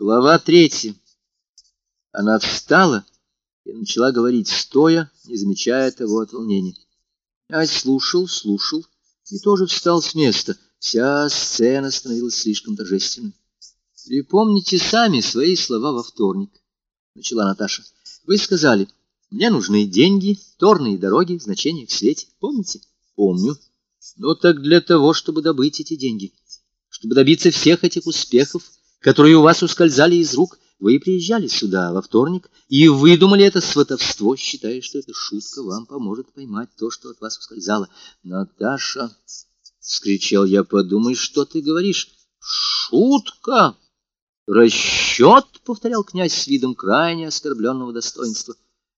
Глава третья. Она встала и начала говорить стоя, не замечая того от волнения. Князь слушал, слушал и тоже встал с места. Вся сцена становилась слишком торжественной. «Припомните сами свои слова во вторник», — начала Наташа. «Вы сказали, мне нужны деньги, торные дороги, значения в свете. Помните?» «Помню. Ну так для того, чтобы добыть эти деньги, чтобы добиться всех этих успехов, которые у вас ускользали из рук. Вы приезжали сюда во вторник и выдумали это сватовство, считая, что эта шутка вам поможет поймать то, что от вас ускользало. Наташа, — скричал я, — подумай, что ты говоришь. Шутка! Расчет, — повторял князь с видом крайне оскорбленного достоинства.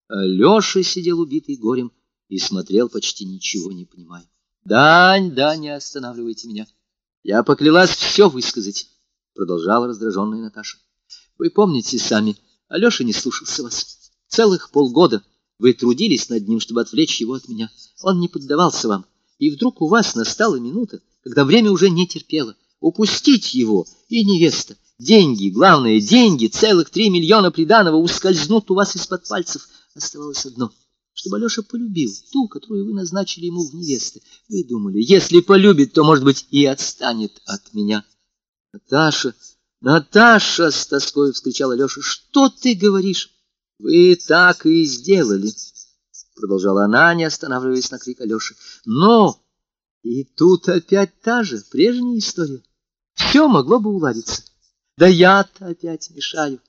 Алеша сидел убитый горем и смотрел, почти ничего не понимая. Дань, да, не останавливайте меня. Я поклялась все высказать продолжала раздраженная Наташа. Вы помните сами, Алеша не слушался вас. Целых полгода вы трудились над ним, чтобы отвлечь его от меня. Он не поддавался вам. И вдруг у вас настала минута, когда время уже не терпело. Упустить его и невеста. Деньги, главное, деньги, целых три миллиона приданого ускользнут у вас из-под пальцев. Оставалось одно — чтобы Алеша полюбил ту, которую вы назначили ему в невесты. Вы думали, если полюбит, то, может быть, и отстанет от меня. Наташа, Наташа, с тоской вскричала Леша, что ты говоришь? Вы так и сделали, продолжала она, не останавливаясь на крик Алеши. Но и тут опять та же прежняя история. Все могло бы уладиться. Да я-то опять мешаю.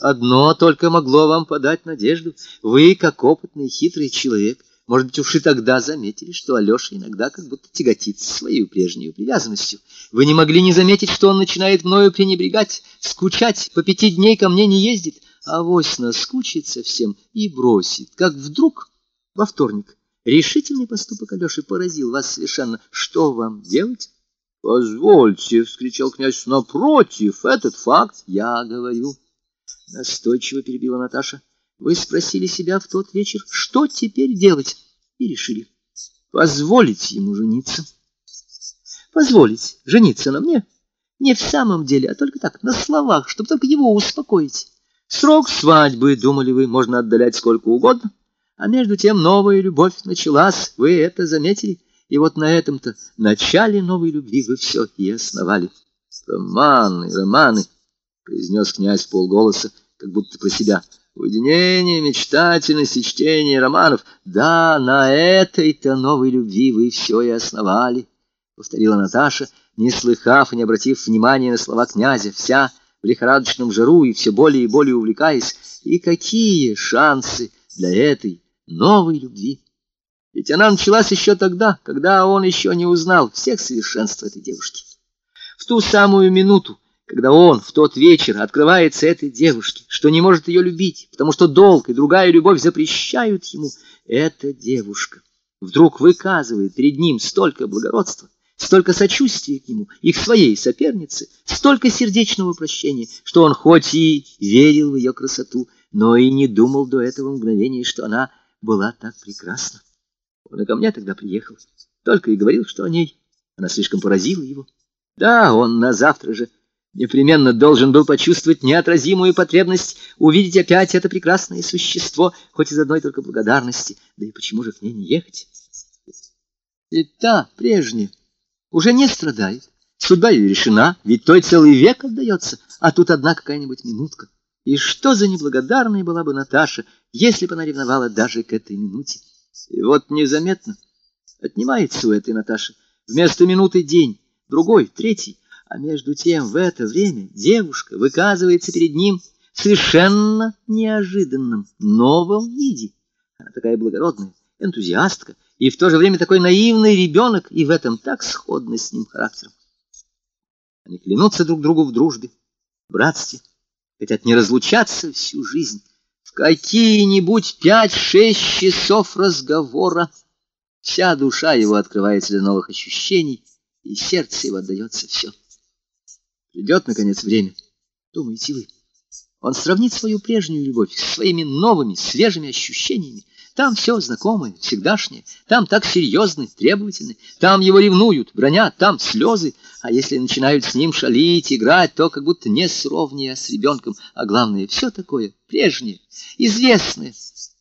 Одно только могло вам подать надежду. Вы, как опытный хитрый человек, может быть, уж и тогда заметили, что Алеша иногда как будто тяготится своей прежней привязанностью. Вы не могли не заметить, что он начинает мною пренебрегать, скучать, по пяти дней ко мне не ездит, а вось наскучится всем и бросит, как вдруг во вторник. Решительный поступок Алеши поразил вас совершенно. Что вам делать? — Позвольте, — вскричал князь, — напротив, этот факт я говорю. Настойчиво перебила Наташа. Вы спросили себя в тот вечер, что теперь делать, и решили позволить ему жениться. Позволить жениться на мне? Не в самом деле, а только так, на словах, чтобы только его успокоить. Срок свадьбы, думали вы, можно отдалять сколько угодно, а между тем новая любовь началась, вы это заметили, и вот на этом-то начале новой любви вы все и основали. Романы, романы, произнес князь полголоса, как будто про себя — Уединение, мечтательность и чтение романов. Да, на этой-то новой любви вы все и основали, — повторила Наташа, не слыхав и не обратив внимания на слова князя, вся в лихорадочном жару и все более и более увлекаясь. И какие шансы для этой новой любви! Ведь она началась еще тогда, когда он еще не узнал всех совершенств этой девушки. В ту самую минуту, когда он в тот вечер открывается этой девушке, что не может ее любить, потому что долг и другая любовь запрещают ему, эта девушка вдруг выказывает перед ним столько благородства, столько сочувствия к нему и к своей сопернице, столько сердечного прощения, что он хоть и верил в ее красоту, но и не думал до этого мгновения, что она была так прекрасна. Он и ко мне тогда приехал, только и говорил, что о ней. Она слишком поразила его. Да, он на завтра же непременно должен был почувствовать неотразимую потребность увидеть опять это прекрасное существо, хоть из одной только благодарности. Да и почему же к ней не ехать? И та, прежняя, уже не страдает. Судьба ее решена, ведь той целый век отдается, а тут одна какая-нибудь минутка. И что за неблагодарная была бы Наташа, если бы она ревновала даже к этой минуте? И вот незаметно отнимается у этой Наташи вместо минуты день, другой, третий, а между тем в это время девушка выказывается перед ним в совершенно неожиданном, новом виде. Она такая благородная, энтузиастка, и в то же время такой наивный ребенок, и в этом так сходно с ним характером. Они клянутся друг другу в дружбе, братстве, хотят не разлучаться всю жизнь. В какие-нибудь пять-шесть часов разговора вся душа его открывается для новых ощущений, и сердце его отдается все. Придет, наконец, время, думаете вы. Он сравнит свою прежнюю любовь с своими новыми, свежими ощущениями. Там все знакомое, всегдашнее. Там так серьезны, требовательны. Там его ревнуют, бронят, там слезы. А если начинают с ним шалить, играть, то как будто не с ровнее, а с ребенком. А главное, все такое прежнее, известное.